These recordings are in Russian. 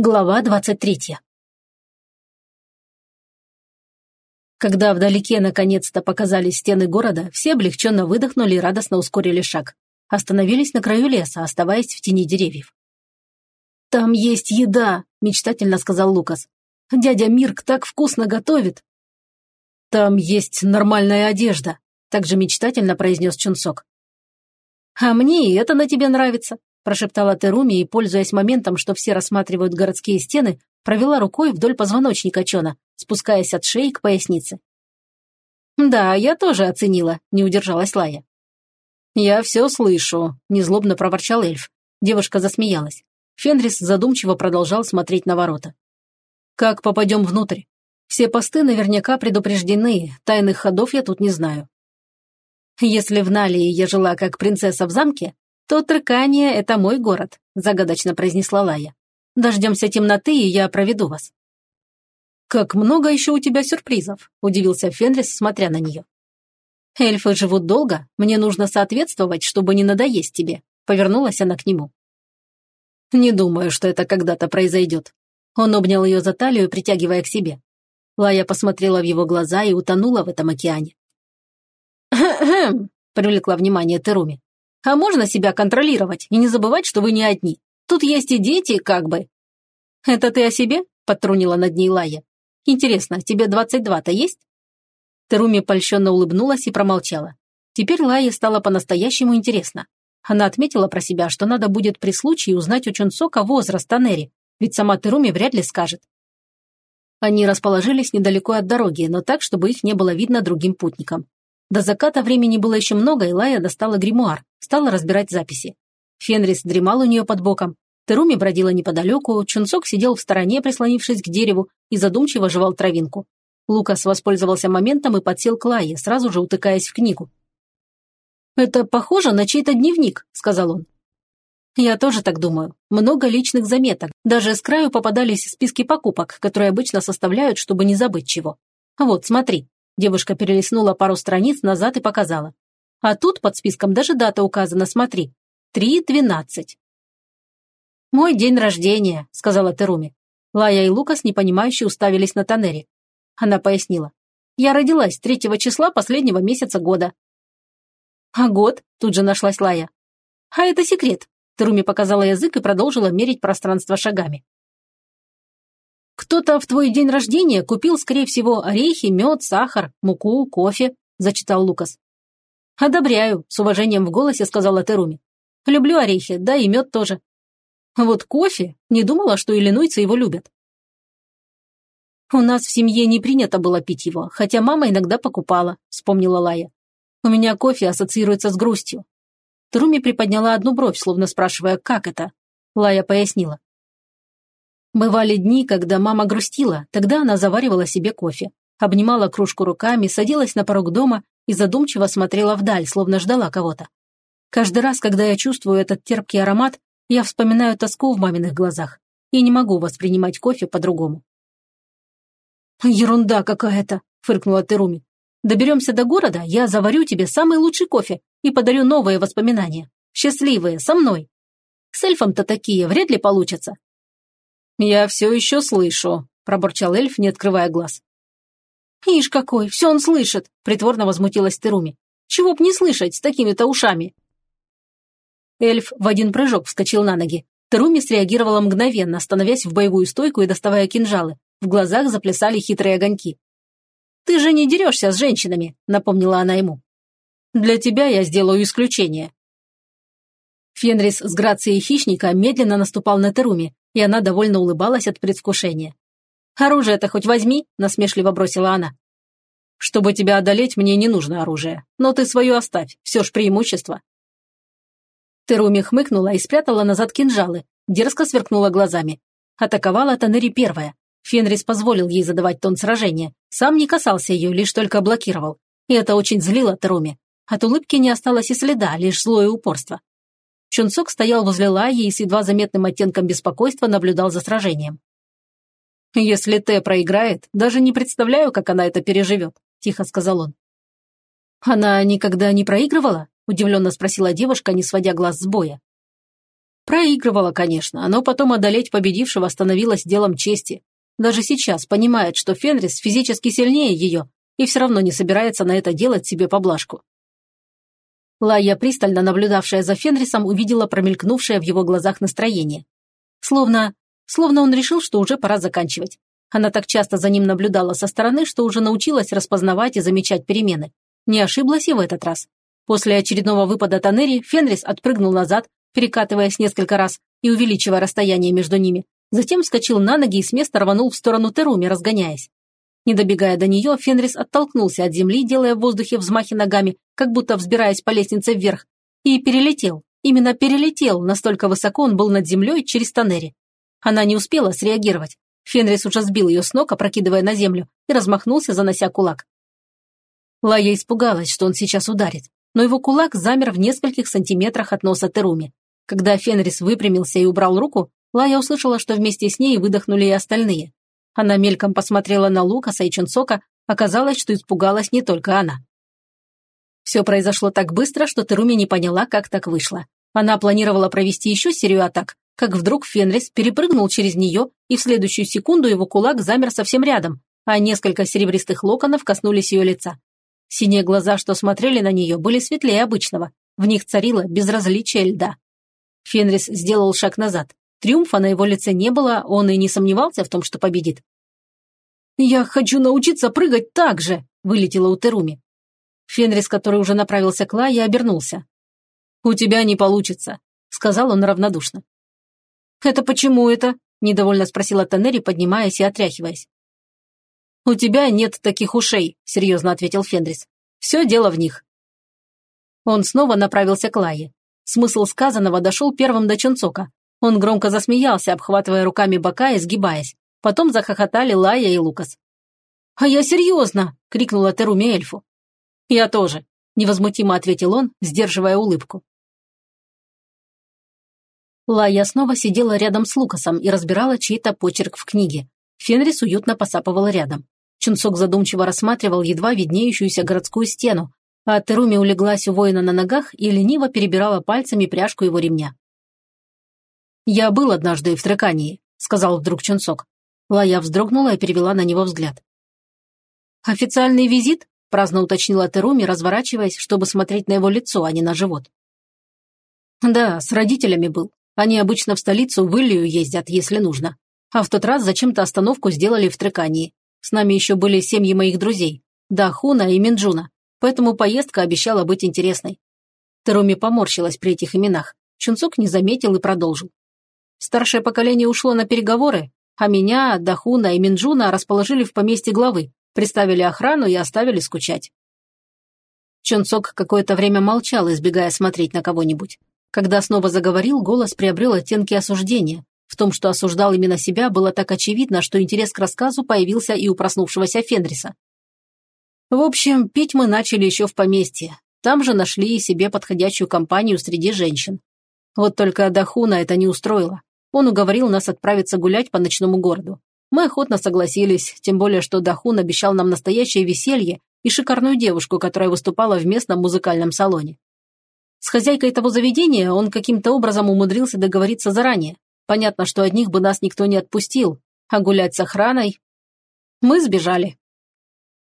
Глава двадцать третья. Когда вдалеке наконец-то показались стены города, все облегченно выдохнули и радостно ускорили шаг. Остановились на краю леса, оставаясь в тени деревьев. «Там есть еда», – мечтательно сказал Лукас. «Дядя Мирк так вкусно готовит». «Там есть нормальная одежда», – также мечтательно произнес Чунсок. «А мне и это на тебе нравится», прошептала Теруми и, пользуясь моментом, что все рассматривают городские стены, провела рукой вдоль позвоночника Чона, спускаясь от шеи к пояснице. «Да, я тоже оценила», – не удержалась Лая. «Я все слышу», – незлобно проворчал эльф. Девушка засмеялась. Фенрис задумчиво продолжал смотреть на ворота. «Как попадем внутрь? Все посты наверняка предупреждены, тайных ходов я тут не знаю». «Если в Налии я жила как принцесса в замке, «То это мой город», – загадочно произнесла Лая. «Дождемся темноты, и я проведу вас». «Как много еще у тебя сюрпризов», – удивился Фенрис, смотря на нее. «Эльфы живут долго, мне нужно соответствовать, чтобы не надоесть тебе», – повернулась она к нему. «Не думаю, что это когда-то произойдет». Он обнял ее за талию, притягивая к себе. Лая посмотрела в его глаза и утонула в этом океане. «Хм-хм», – привлекла внимание Теруми. А можно себя контролировать и не забывать, что вы не одни. Тут есть и дети, как бы». «Это ты о себе?» – подтрунила над ней Лая. «Интересно, тебе 22-то есть?» Теруми польщенно улыбнулась и промолчала. Теперь Лае стало по-настоящему интересно. Она отметила про себя, что надо будет при случае узнать у Чунсока возраст Танери, ведь сама Теруми вряд ли скажет. Они расположились недалеко от дороги, но так, чтобы их не было видно другим путникам. До заката времени было еще много, и Лая достала гримуар, стала разбирать записи. Фенрис дремал у нее под боком, Теруми бродила неподалеку, Чунцок сидел в стороне, прислонившись к дереву, и задумчиво жевал травинку. Лукас воспользовался моментом и подсел к Лае, сразу же утыкаясь в книгу. «Это похоже на чей-то дневник», — сказал он. «Я тоже так думаю. Много личных заметок. Даже с краю попадались списки покупок, которые обычно составляют, чтобы не забыть чего. Вот, смотри». Девушка перелистнула пару страниц назад и показала. А тут под списком даже дата указана, смотри. Три двенадцать. «Мой день рождения», — сказала Теруми. Лая и Лукас непонимающе уставились на Танери. Она пояснила. «Я родилась третьего числа последнего месяца года». «А год?» – тут же нашлась Лая. «А это секрет», – Теруми показала язык и продолжила мерить пространство шагами. «Кто-то в твой день рождения купил, скорее всего, орехи, мед, сахар, муку, кофе», – зачитал Лукас. «Одобряю», – с уважением в голосе сказала Теруми. «Люблю орехи, да и мед тоже. Вот кофе, не думала, что иллинойцы его любят». «У нас в семье не принято было пить его, хотя мама иногда покупала», – вспомнила Лая. «У меня кофе ассоциируется с грустью». Теруми приподняла одну бровь, словно спрашивая, как это. Лая пояснила. Бывали дни, когда мама грустила, тогда она заваривала себе кофе, обнимала кружку руками, садилась на порог дома и задумчиво смотрела вдаль, словно ждала кого-то. Каждый раз, когда я чувствую этот терпкий аромат, я вспоминаю тоску в маминых глазах и не могу воспринимать кофе по-другому. «Ерунда какая-то!» – фыркнула Теруми. «Доберемся до города, я заварю тебе самый лучший кофе и подарю новые воспоминания. Счастливые, со мной. С эльфом-то такие вряд ли получатся. «Я все еще слышу», – пробурчал эльф, не открывая глаз. «Ишь какой, все он слышит!» – притворно возмутилась Теруми. «Чего б не слышать с такими-то ушами?» Эльф в один прыжок вскочил на ноги. Теруми среагировала мгновенно, становясь в боевую стойку и доставая кинжалы. В глазах заплясали хитрые огоньки. «Ты же не дерешься с женщинами», – напомнила она ему. «Для тебя я сделаю исключение». Фенрис с грацией хищника медленно наступал на Теруми, и она довольно улыбалась от предвкушения. «Оружие-то хоть возьми», – насмешливо бросила она. «Чтобы тебя одолеть, мне не нужно оружие, но ты свое оставь, все ж преимущество». Теруми хмыкнула и спрятала назад кинжалы, дерзко сверкнула глазами. Атаковала Танери первая. Фенрис позволил ей задавать тон сражения, сам не касался ее, лишь только блокировал. И это очень злило Теруми. От улыбки не осталось и следа, лишь злое упорство. Чунцок стоял возле Лаи и с едва заметным оттенком беспокойства наблюдал за сражением. «Если Т проиграет, даже не представляю, как она это переживет», – тихо сказал он. «Она никогда не проигрывала?» – удивленно спросила девушка, не сводя глаз с боя. Проигрывала, конечно, но потом одолеть победившего становилось делом чести. Даже сейчас понимает, что Фенрис физически сильнее ее и все равно не собирается на это делать себе поблажку. Лая, пристально наблюдавшая за Фенрисом, увидела промелькнувшее в его глазах настроение. Словно... словно он решил, что уже пора заканчивать. Она так часто за ним наблюдала со стороны, что уже научилась распознавать и замечать перемены. Не ошиблась и в этот раз. После очередного выпада Танери Фенрис отпрыгнул назад, перекатываясь несколько раз и увеличивая расстояние между ними. Затем вскочил на ноги и с места рванул в сторону Теруми, разгоняясь. Не добегая до нее, Фенрис оттолкнулся от земли, делая в воздухе взмахи ногами, как будто взбираясь по лестнице вверх, и перелетел. Именно перелетел, настолько высоко он был над землей через Танери. Она не успела среагировать. Фенрис уже сбил ее с ног, опрокидывая на землю, и размахнулся, занося кулак. Лая испугалась, что он сейчас ударит, но его кулак замер в нескольких сантиметрах от носа Теруми. Когда Фенрис выпрямился и убрал руку, Лая услышала, что вместе с ней выдохнули и остальные. Она мельком посмотрела на Лукаса и Чунцока, оказалось, что испугалась не только она. Все произошло так быстро, что Теруми не поняла, как так вышло. Она планировала провести еще серию атак, как вдруг Фенрис перепрыгнул через нее, и в следующую секунду его кулак замер совсем рядом, а несколько серебристых локонов коснулись ее лица. Синие глаза, что смотрели на нее, были светлее обычного. В них царило безразличие льда. Фенрис сделал шаг назад. Триумфа на его лице не было, он и не сомневался в том, что победит. «Я хочу научиться прыгать так же!» – вылетело у Теруми. Фенрис, который уже направился к Лае, обернулся. «У тебя не получится», – сказал он равнодушно. «Это почему это?» – недовольно спросила Танери, поднимаясь и отряхиваясь. «У тебя нет таких ушей», – серьезно ответил Фенрис. «Все дело в них». Он снова направился к Лае. Смысл сказанного дошел первым до Чунцока. Он громко засмеялся, обхватывая руками бока и сгибаясь. Потом захохотали Лая и Лукас. «А я серьезно!» – крикнула Теруми эльфу. «Я тоже», – невозмутимо ответил он, сдерживая улыбку. Лая снова сидела рядом с Лукасом и разбирала чей-то почерк в книге. Фенрис уютно посапывал рядом. Чунцок задумчиво рассматривал едва виднеющуюся городскую стену, а Теруми улеглась у воина на ногах и лениво перебирала пальцами пряжку его ремня. «Я был однажды в Трекании», — сказал вдруг Чунцок. Лая вздрогнула и перевела на него взгляд. «Официальный визит?» – праздно уточнила Теруми, разворачиваясь, чтобы смотреть на его лицо, а не на живот. «Да, с родителями был. Они обычно в столицу в Иллию ездят, если нужно. А в тот раз зачем-то остановку сделали в Трекании. С нами еще были семьи моих друзей. Дахуна и Минджуна поэтому поездка обещала быть интересной. Теруми поморщилась при этих именах. Чунцок не заметил и продолжил. Старшее поколение ушло на переговоры, а меня, Дахуна и Минджуна расположили в поместье главы, приставили охрану и оставили скучать. Чунцок какое-то время молчал, избегая смотреть на кого-нибудь. Когда снова заговорил, голос приобрел оттенки осуждения. В том, что осуждал именно себя, было так очевидно, что интерес к рассказу появился и у проснувшегося Фенриса. В общем, пить мы начали еще в поместье. Там же нашли и себе подходящую компанию среди женщин. Вот только Дахуна это не устроило. Он уговорил нас отправиться гулять по ночному городу. Мы охотно согласились, тем более, что Дахун обещал нам настоящее веселье и шикарную девушку, которая выступала в местном музыкальном салоне. С хозяйкой того заведения он каким-то образом умудрился договориться заранее. Понятно, что одних бы нас никто не отпустил, а гулять с охраной... Мы сбежали.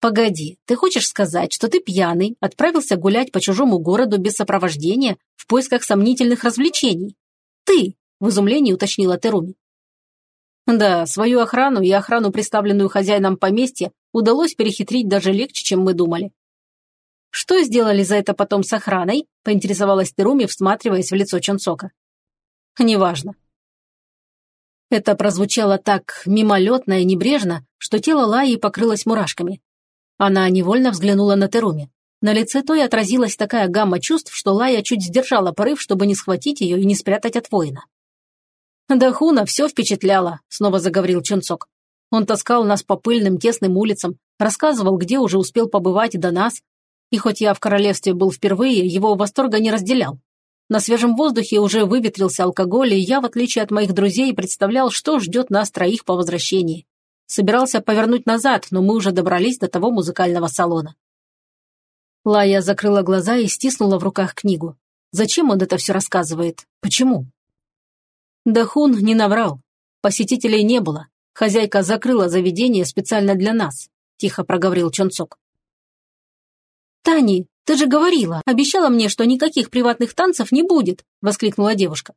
«Погоди, ты хочешь сказать, что ты пьяный, отправился гулять по чужому городу без сопровождения в поисках сомнительных развлечений? Ты!» – в изумлении уточнила Теруми. Да, свою охрану и охрану, представленную хозяином поместья, удалось перехитрить даже легче, чем мы думали. «Что сделали за это потом с охраной?» – поинтересовалась Теруми, всматриваясь в лицо Чонсока. «Неважно». Это прозвучало так мимолетно и небрежно, что тело Лаи покрылось мурашками. Она невольно взглянула на Теруми. На лице той отразилась такая гамма чувств, что Лая чуть сдержала порыв, чтобы не схватить ее и не спрятать от воина. «Да Хуна все впечатляло», — снова заговорил Чунцок. Он таскал нас по пыльным тесным улицам, рассказывал, где уже успел побывать до нас, и хоть я в королевстве был впервые, его восторга не разделял. На свежем воздухе уже выветрился алкоголь, и я, в отличие от моих друзей, представлял, что ждет нас троих по возвращении. Собирался повернуть назад, но мы уже добрались до того музыкального салона. Лая закрыла глаза и стиснула в руках книгу. Зачем он это все рассказывает? Почему? Дахун не наврал. Посетителей не было. Хозяйка закрыла заведение специально для нас, тихо проговорил Чонцок. «Тани, ты же говорила, обещала мне, что никаких приватных танцев не будет!» – воскликнула девушка.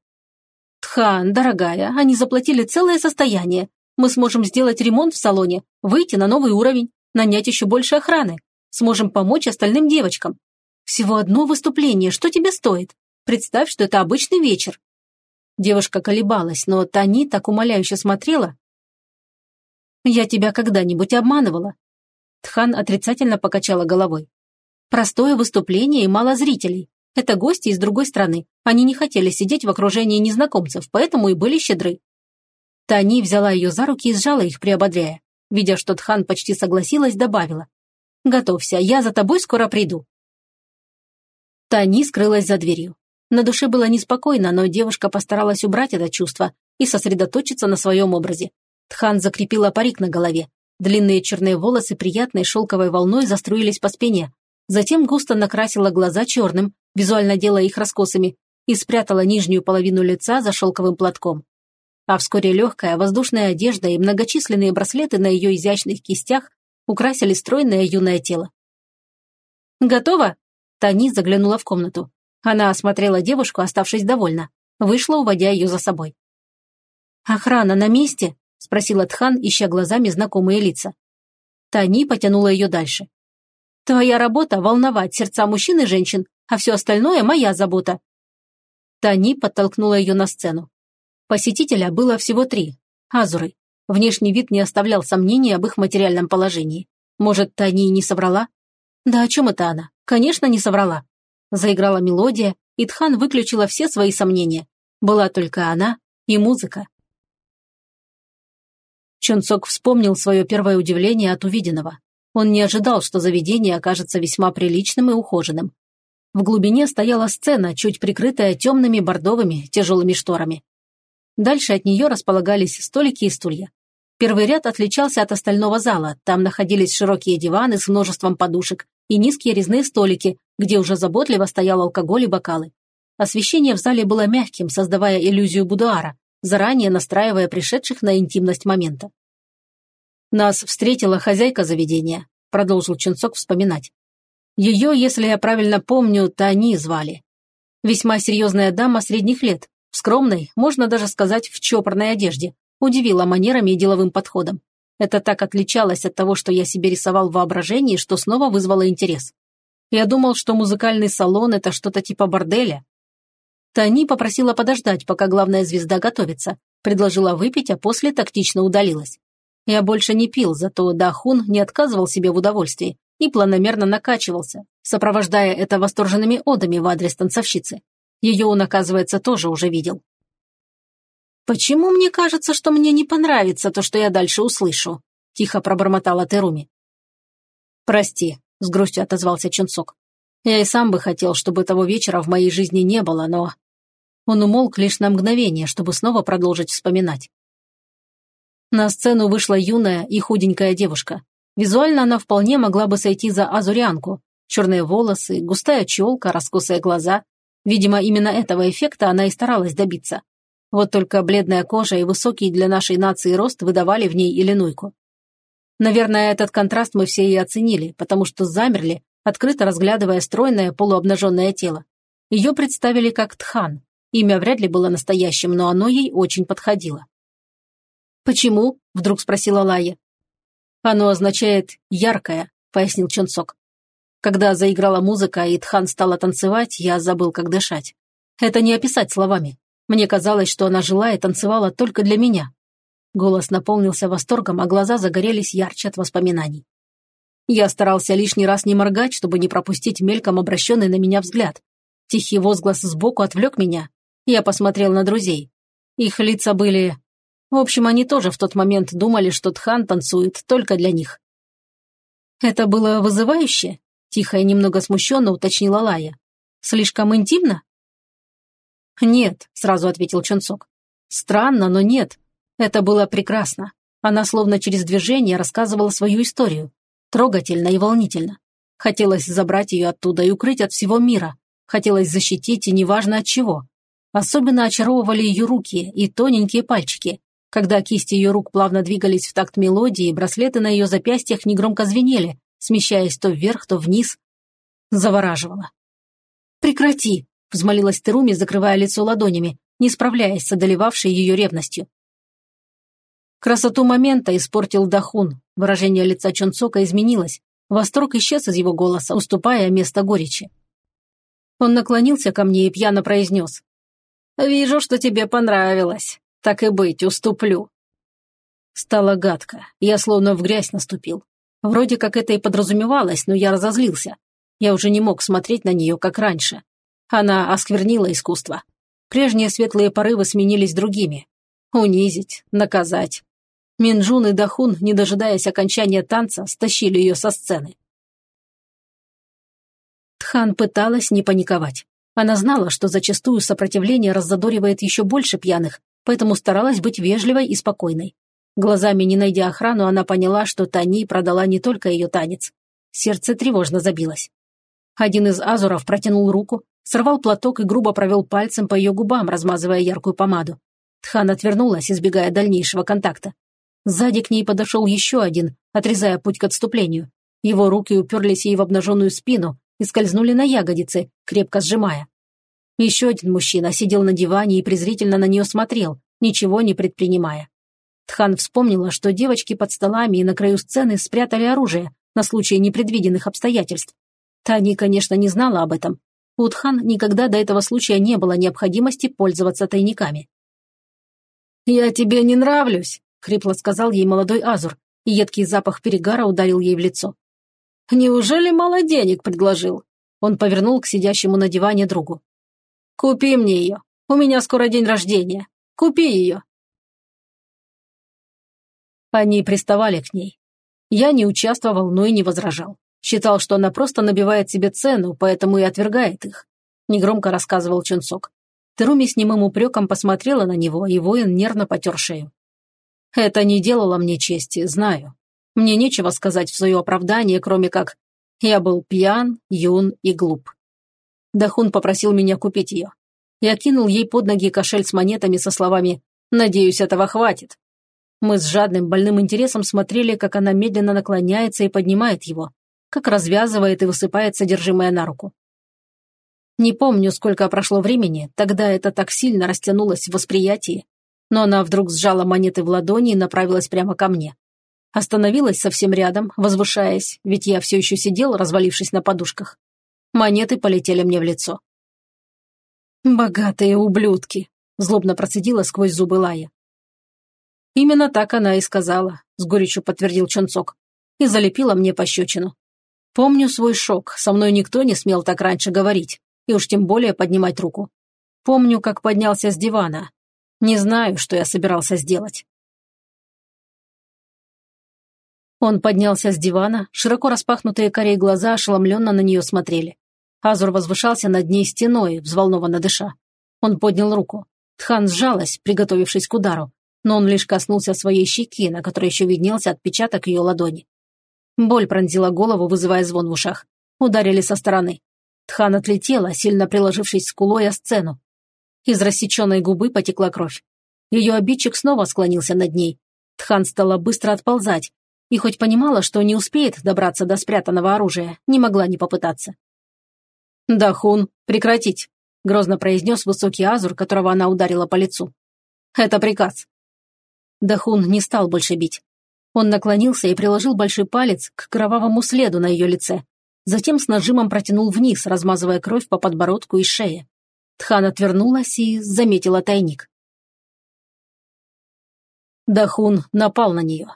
«Тхан, дорогая, они заплатили целое состояние. Мы сможем сделать ремонт в салоне, выйти на новый уровень, нанять еще больше охраны. Сможем помочь остальным девочкам. Всего одно выступление, что тебе стоит? Представь, что это обычный вечер». Девушка колебалась, но Тани так умоляюще смотрела. «Я тебя когда-нибудь обманывала?» Тхан отрицательно покачала головой. Простое выступление и мало зрителей. Это гости из другой страны. Они не хотели сидеть в окружении незнакомцев, поэтому и были щедры. Тани взяла ее за руки и сжала их, приободряя. Видя, что Тхан почти согласилась, добавила. «Готовься, я за тобой скоро приду». Тани скрылась за дверью. На душе было неспокойно, но девушка постаралась убрать это чувство и сосредоточиться на своем образе. Тхан закрепила парик на голове. Длинные черные волосы приятной шелковой волной заструились по спине, Затем густо накрасила глаза черным, визуально делая их раскосами, и спрятала нижнюю половину лица за шелковым платком. А вскоре легкая воздушная одежда и многочисленные браслеты на ее изящных кистях украсили стройное юное тело. «Готово?» Тани заглянула в комнату. Она осмотрела девушку, оставшись довольна. Вышла, уводя ее за собой. «Охрана на месте?» – спросила Тхан, ища глазами знакомые лица. Тани потянула ее дальше. Твоя работа – волновать сердца мужчин и женщин, а все остальное – моя забота». Тани подтолкнула ее на сцену. Посетителя было всего три – азуры. Внешний вид не оставлял сомнений об их материальном положении. Может, Тани не соврала? Да о чем это она? Конечно, не соврала. Заиграла мелодия, и Тхан выключила все свои сомнения. Была только она и музыка. Чунцок вспомнил свое первое удивление от увиденного. Он не ожидал, что заведение окажется весьма приличным и ухоженным. В глубине стояла сцена, чуть прикрытая темными бордовыми тяжелыми шторами. Дальше от нее располагались столики и стулья. Первый ряд отличался от остального зала, там находились широкие диваны с множеством подушек и низкие резные столики, где уже заботливо стоял алкоголь и бокалы. Освещение в зале было мягким, создавая иллюзию будуара, заранее настраивая пришедших на интимность момента. Нас встретила хозяйка заведения, продолжил Чунцок вспоминать. Ее, если я правильно помню, Тани звали. Весьма серьезная дама средних лет, в скромной, можно даже сказать, в чопорной одежде, удивила манерами и деловым подходом. Это так отличалось от того, что я себе рисовал в воображении, что снова вызвало интерес. Я думал, что музыкальный салон – это что-то типа борделя. Тани попросила подождать, пока главная звезда готовится, предложила выпить, а после тактично удалилась. Я больше не пил, зато Дахун не отказывал себе в удовольствии и планомерно накачивался, сопровождая это восторженными одами в адрес танцовщицы. Ее он, оказывается, тоже уже видел. «Почему мне кажется, что мне не понравится то, что я дальше услышу?» – тихо пробормотала Теруми. «Прости», – с грустью отозвался Чунцок. «Я и сам бы хотел, чтобы того вечера в моей жизни не было, но...» Он умолк лишь на мгновение, чтобы снова продолжить вспоминать. На сцену вышла юная и худенькая девушка. Визуально она вполне могла бы сойти за азурианку. Черные волосы, густая челка, раскосые глаза. Видимо, именно этого эффекта она и старалась добиться. Вот только бледная кожа и высокий для нашей нации рост выдавали в ней иллинуйку. Наверное, этот контраст мы все и оценили, потому что замерли, открыто разглядывая стройное полуобнаженное тело. Ее представили как Тхан. Имя вряд ли было настоящим, но оно ей очень подходило. «Почему?» – вдруг спросила Лая. «Оно означает «яркое», – пояснил Чонсок. Когда заиграла музыка и Тхан стала танцевать, я забыл, как дышать. Это не описать словами. Мне казалось, что она жила и танцевала только для меня. Голос наполнился восторгом, а глаза загорелись ярче от воспоминаний. Я старался лишний раз не моргать, чтобы не пропустить мельком обращенный на меня взгляд. Тихий возглас сбоку отвлек меня. Я посмотрел на друзей. Их лица были в общем, они тоже в тот момент думали, что Тхан танцует только для них. «Это было вызывающе?» – тихо и немного смущенно уточнила Лая. «Слишком интимно?» «Нет», – сразу ответил Чонцок. «Странно, но нет. Это было прекрасно. Она словно через движение рассказывала свою историю. Трогательно и волнительно. Хотелось забрать ее оттуда и укрыть от всего мира. Хотелось защитить, и неважно от чего. Особенно очаровывали ее руки и тоненькие пальчики. Когда кисти ее рук плавно двигались в такт мелодии, браслеты на ее запястьях негромко звенели, смещаясь то вверх, то вниз. Завораживало. «Прекрати!» – взмолилась Теруми, закрывая лицо ладонями, не справляясь с одолевавшей ее ревностью. Красоту момента испортил Дахун. Выражение лица Чонцока изменилось. Восторг исчез из его голоса, уступая место горечи. Он наклонился ко мне и пьяно произнес. «Вижу, что тебе понравилось. Так и быть, уступлю». Стало гадко. Я словно в грязь наступил. Вроде как это и подразумевалось, но я разозлился. Я уже не мог смотреть на нее, как раньше. Она осквернила искусство. Прежние светлые порывы сменились другими. Унизить, наказать. Минджун и Дахун, не дожидаясь окончания танца, стащили ее со сцены. Тхан пыталась не паниковать. Она знала, что зачастую сопротивление раззадоривает еще больше пьяных, поэтому старалась быть вежливой и спокойной. Глазами не найдя охрану, она поняла, что Тани продала не только ее танец. Сердце тревожно забилось. Один из азуров протянул руку, сорвал платок и грубо провел пальцем по ее губам, размазывая яркую помаду. Тхан отвернулась, избегая дальнейшего контакта. Сзади к ней подошел еще один, отрезая путь к отступлению. Его руки уперлись ей в обнаженную спину и скользнули на ягодицы, крепко сжимая. Еще один мужчина сидел на диване и презрительно на нее смотрел, ничего не предпринимая. Тхан вспомнила, что девочки под столами и на краю сцены спрятали оружие на случай непредвиденных обстоятельств. Тани, конечно, не знала об этом. У Тхан никогда до этого случая не было необходимости пользоваться тайниками. «Я тебе не нравлюсь», — хрипло сказал ей молодой Азур, и едкий запах перегара ударил ей в лицо. «Неужели мало денег предложил?» Он повернул к сидящему на диване другу. «Купи мне ее. У меня скоро день рождения. Купи ее». Они приставали к ней. Я не участвовал, но и не возражал. Считал, что она просто набивает себе цену, поэтому и отвергает их. Негромко рассказывал Чунцок. Теруми с немым упреком посмотрела на него, и воин нервно потер шею. «Это не делало мне чести, знаю. Мне нечего сказать в свое оправдание, кроме как «я был пьян, юн и глуп». Дахун попросил меня купить ее. Я кинул ей под ноги кошель с монетами со словами «надеюсь, этого хватит». Мы с жадным, больным интересом смотрели, как она медленно наклоняется и поднимает его, как развязывает и высыпает содержимое на руку. Не помню, сколько прошло времени, тогда это так сильно растянулось в восприятии, но она вдруг сжала монеты в ладони и направилась прямо ко мне. Остановилась совсем рядом, возвышаясь, ведь я все еще сидел, развалившись на подушках. Монеты полетели мне в лицо. «Богатые ублюдки!» – злобно процедила сквозь зубы Лая. «Именно так она и сказала», – с горечью подтвердил Чонцок. И залепила мне пощечину. Помню свой шок, со мной никто не смел так раньше говорить, и уж тем более поднимать руку. Помню, как поднялся с дивана. Не знаю, что я собирался сделать. Он поднялся с дивана, широко распахнутые корей глаза ошеломленно на нее смотрели. Азур возвышался над ней стеной, взволнованно дыша. Он поднял руку. Тхан сжалась, приготовившись к удару, но он лишь коснулся своей щеки, на которой еще виднелся отпечаток ее ладони. Боль пронзила голову, вызывая звон в ушах. Ударили со стороны. Тхан отлетела, сильно приложившись скулой о сцену. Из рассеченной губы потекла кровь. Ее обидчик снова склонился над ней. Тхан стала быстро отползать, и хоть понимала, что не успеет добраться до спрятанного оружия, не могла не попытаться. «Дахун, прекратить!» – грозно произнес высокий азур, которого она ударила по лицу. «Это приказ». Дахун не стал больше бить. Он наклонился и приложил большой палец к кровавому следу на ее лице. Затем с нажимом протянул вниз, размазывая кровь по подбородку и шее. Тхан отвернулась и заметила тайник. Дахун напал на нее.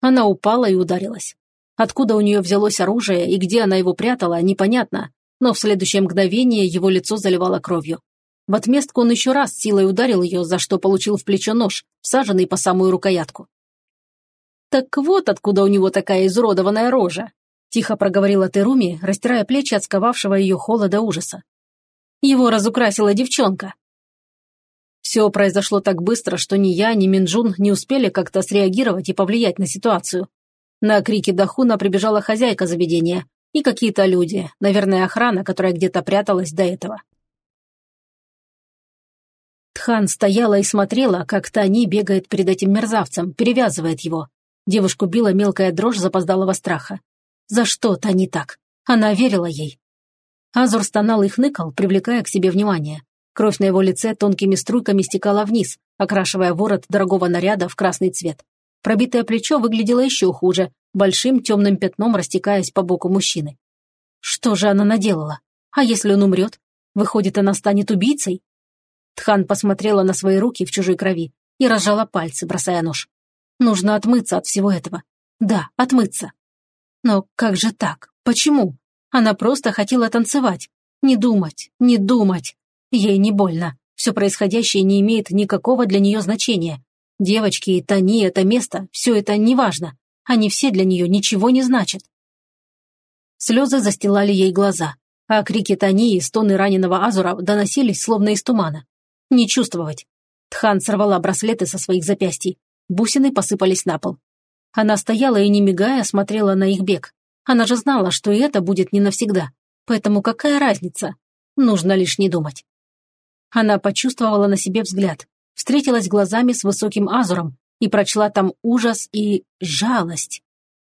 Она упала и ударилась. Откуда у нее взялось оружие и где она его прятала, непонятно, но в следующее мгновение его лицо заливало кровью. В отместку он еще раз силой ударил ее, за что получил в плечо нож, всаженный по самую рукоятку. «Так вот откуда у него такая изуродованная рожа», тихо проговорила Теруми, растирая плечи от сковавшего ее холода ужаса. «Его разукрасила девчонка». Все произошло так быстро, что ни я, ни Минджун не успели как-то среагировать и повлиять на ситуацию. На крики Дахуна прибежала хозяйка заведения и какие-то люди, наверное, охрана, которая где-то пряталась до этого. Тхан стояла и смотрела, как Тани бегает перед этим мерзавцем, перевязывает его. Девушку била мелкая дрожь запоздалого страха. За что Тани так? Она верила ей. Азур стонал и хныкал, привлекая к себе внимание. Кровь на его лице тонкими струйками стекала вниз, окрашивая ворот дорогого наряда в красный цвет. Пробитое плечо выглядело еще хуже, большим темным пятном растекаясь по боку мужчины. Что же она наделала? А если он умрет? Выходит, она станет убийцей? Тхан посмотрела на свои руки в чужой крови и разжала пальцы, бросая нож. Нужно отмыться от всего этого. Да, отмыться. Но как же так? Почему? Она просто хотела танцевать. Не думать, не думать. Ей не больно. Все происходящее не имеет никакого для нее значения. Девочки и Тони, это место, все это неважно. Они все для нее ничего не значат. Слезы застилали ей глаза, а крики Тони и стоны раненого Азура доносились словно из тумана. Не чувствовать. Тхан сорвала браслеты со своих запястий. Бусины посыпались на пол. Она стояла и, не мигая, смотрела на их бег. Она же знала, что и это будет не навсегда. Поэтому какая разница? Нужно лишь не думать. Она почувствовала на себе взгляд, встретилась глазами с высоким азуром и прочла там ужас и жалость.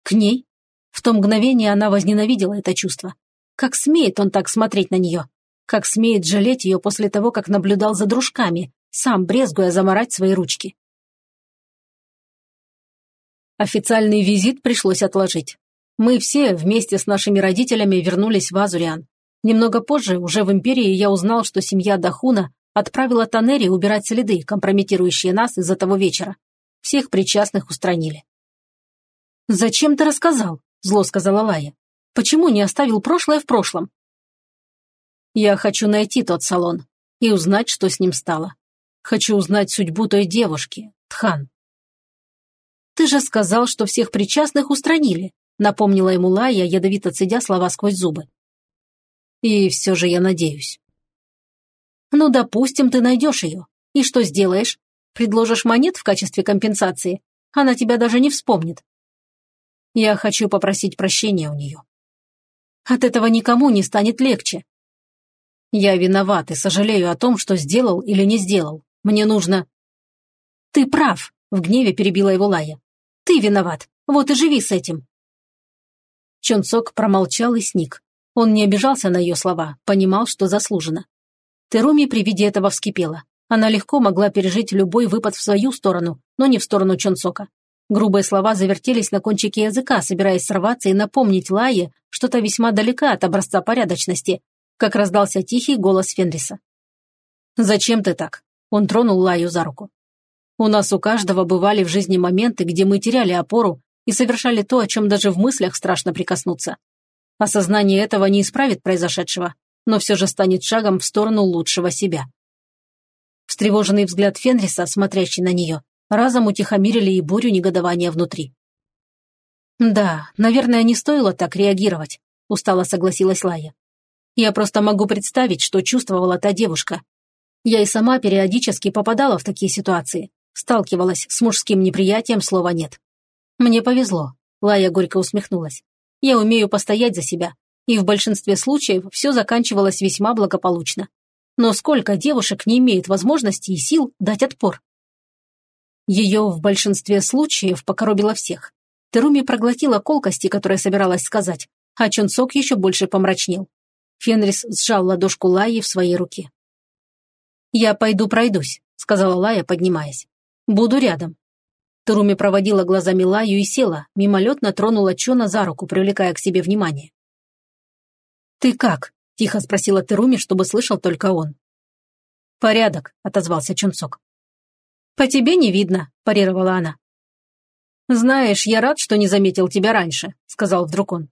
К ней? В то мгновение она возненавидела это чувство. Как смеет он так смотреть на нее? Как смеет жалеть ее после того, как наблюдал за дружками, сам брезгуя заморать свои ручки? Официальный визит пришлось отложить. Мы все вместе с нашими родителями вернулись в Азуриан. Немного позже, уже в Империи, я узнал, что семья Дахуна отправила Танери убирать следы, компрометирующие нас из-за того вечера. Всех причастных устранили. «Зачем ты рассказал?» – зло сказала Лая. «Почему не оставил прошлое в прошлом?» Я хочу найти тот салон и узнать, что с ним стало. Хочу узнать судьбу той девушки, Тхан. «Ты же сказал, что всех причастных устранили», напомнила ему Лая, ядовито цедя слова сквозь зубы. «И все же я надеюсь». «Ну, допустим, ты найдешь ее. И что сделаешь? Предложишь монет в качестве компенсации? Она тебя даже не вспомнит». «Я хочу попросить прощения у нее». «От этого никому не станет легче. Я виноват и сожалею о том, что сделал или не сделал. Мне нужно...» «Ты прав», — в гневе перебила его Лая. «Ты виноват. Вот и живи с этим». Чонцок промолчал и сник. Он не обижался на ее слова, понимал, что заслужено. Теруми при виде этого вскипела. Она легко могла пережить любой выпад в свою сторону, но не в сторону Чонцока. Грубые слова завертелись на кончике языка, собираясь сорваться и напомнить Лае, что-то весьма далека от образца порядочности, как раздался тихий голос Фенриса. «Зачем ты так?» Он тронул Лаю за руку. «У нас у каждого бывали в жизни моменты, где мы теряли опору и совершали то, о чем даже в мыслях страшно прикоснуться. Осознание этого не исправит произошедшего, но все же станет шагом в сторону лучшего себя». Встревоженный взгляд Фенриса, смотрящий на нее, разом утихомирили и бурю негодования внутри. «Да, наверное, не стоило так реагировать», – устало согласилась Лая. Я просто могу представить, что чувствовала та девушка. Я и сама периодически попадала в такие ситуации, сталкивалась с мужским неприятием слова «нет». Мне повезло, Лая горько усмехнулась. Я умею постоять за себя, и в большинстве случаев все заканчивалось весьма благополучно. Но сколько девушек не имеет возможности и сил дать отпор? Ее в большинстве случаев покоробило всех. Теруми проглотила колкости, которые собиралась сказать, а Чонсок еще больше помрачнел. Фенрис сжал ладошку Лаи в своей руке. «Я пойду пройдусь», — сказала Лая, поднимаясь. «Буду рядом». Туруми проводила глазами Лаю и села, мимолетно тронула Чона за руку, привлекая к себе внимание. «Ты как?» – тихо спросила Теруми, чтобы слышал только он. «Порядок», – отозвался Чунцок. «По тебе не видно», – парировала она. «Знаешь, я рад, что не заметил тебя раньше», – сказал вдруг он.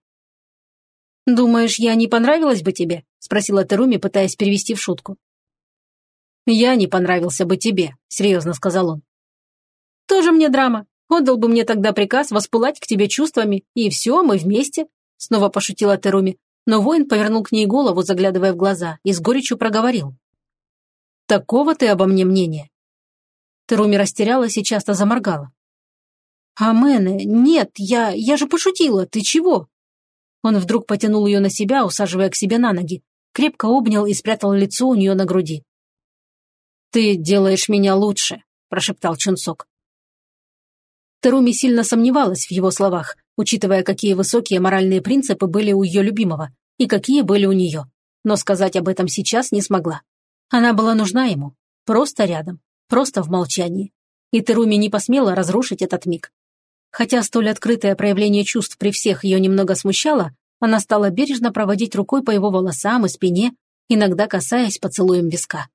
«Думаешь, я не понравилась бы тебе?» – спросила Теруми, пытаясь перевести в шутку. «Я не понравился бы тебе», – серьезно сказал он. «Тоже мне драма. Отдал бы мне тогда приказ воспылать к тебе чувствами, и все, мы вместе», – снова пошутила Теруми, но воин повернул к ней голову, заглядывая в глаза, и с горечью проговорил. «Такого ты обо мне мнения?» Теруми растерялась и часто заморгала. «Амене, нет, я, я же пошутила, ты чего?» Он вдруг потянул ее на себя, усаживая к себе на ноги, крепко обнял и спрятал лицо у нее на груди. «Ты делаешь меня лучше», – прошептал Чунсок. Теруми сильно сомневалась в его словах, учитывая, какие высокие моральные принципы были у ее любимого и какие были у нее. Но сказать об этом сейчас не смогла. Она была нужна ему. Просто рядом. Просто в молчании. И Теруми не посмела разрушить этот миг. Хотя столь открытое проявление чувств при всех ее немного смущало, она стала бережно проводить рукой по его волосам и спине, иногда касаясь поцелуем виска.